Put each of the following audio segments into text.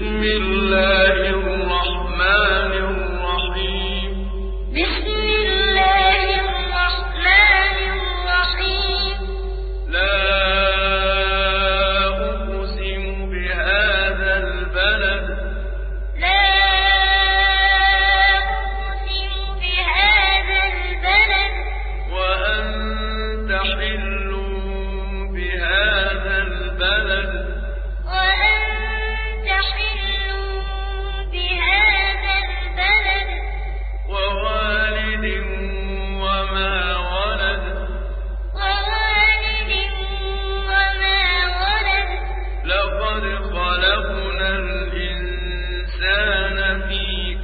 بسم الله الرحمن الرحيم. بسم الله الرحمن الرحيم. لا أقسم بهذا البلد. لا أقسم بهذا البلد. وأنت حل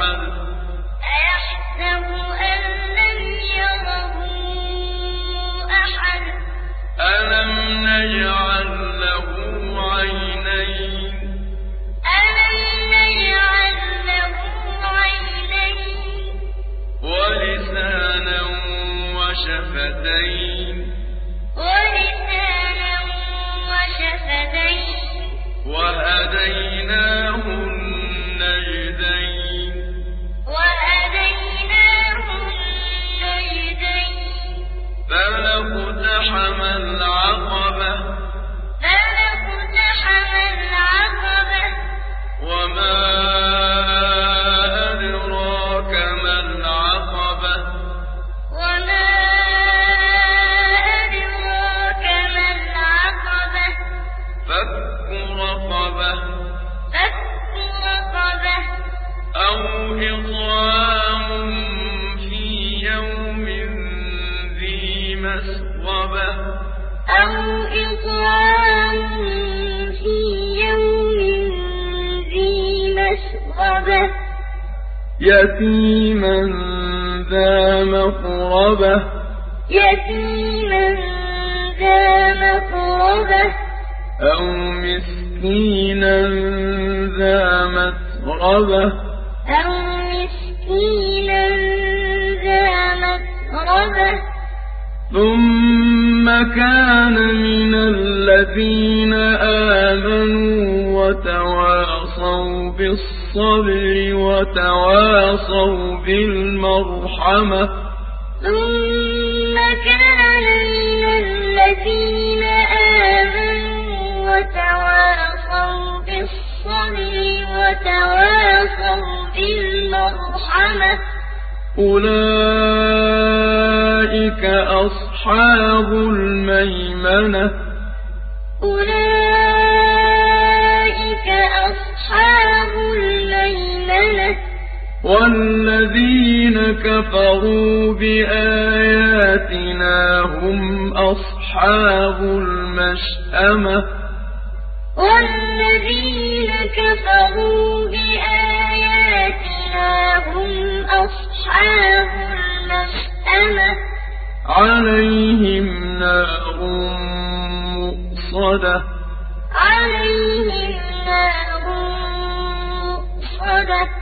أحد أيحسب أن لم يره أحد. ألم نجعل له عينين؟ ولسانا وشفتين. مسغبة أو إطعام في يوم ذي مسغبة؟ يتيما ذا مقربة. يتيما ذا مقربة. أو مسكينا ذا متربة. أو مسكينا ذا متربة. ثم كان من الذين آمنوا وتواصوا بالصبر وتواصوا بالمرحمة ثم كان من الذين آمنوا وتواصوا بالصبر وتواصوا بالمرحمة أولئك أصحاب الميمنة أولئك أصحاب الميمنة والذين كفروا بآياتنا هم أصحاب المشأمة والذين كفروا بآياتنا عليهم نار مؤصدة. عليهم نار مؤصدة.